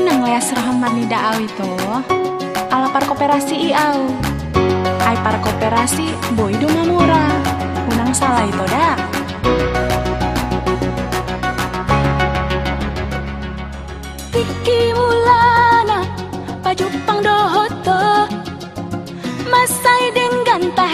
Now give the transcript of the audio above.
ngeleas rahmat nida daaw itu ala par kooperasi iau. Ai par kooperasi boy do murah. Unang salah itu dah. Tiki mulana pajupang dohoto Masai dengan tahe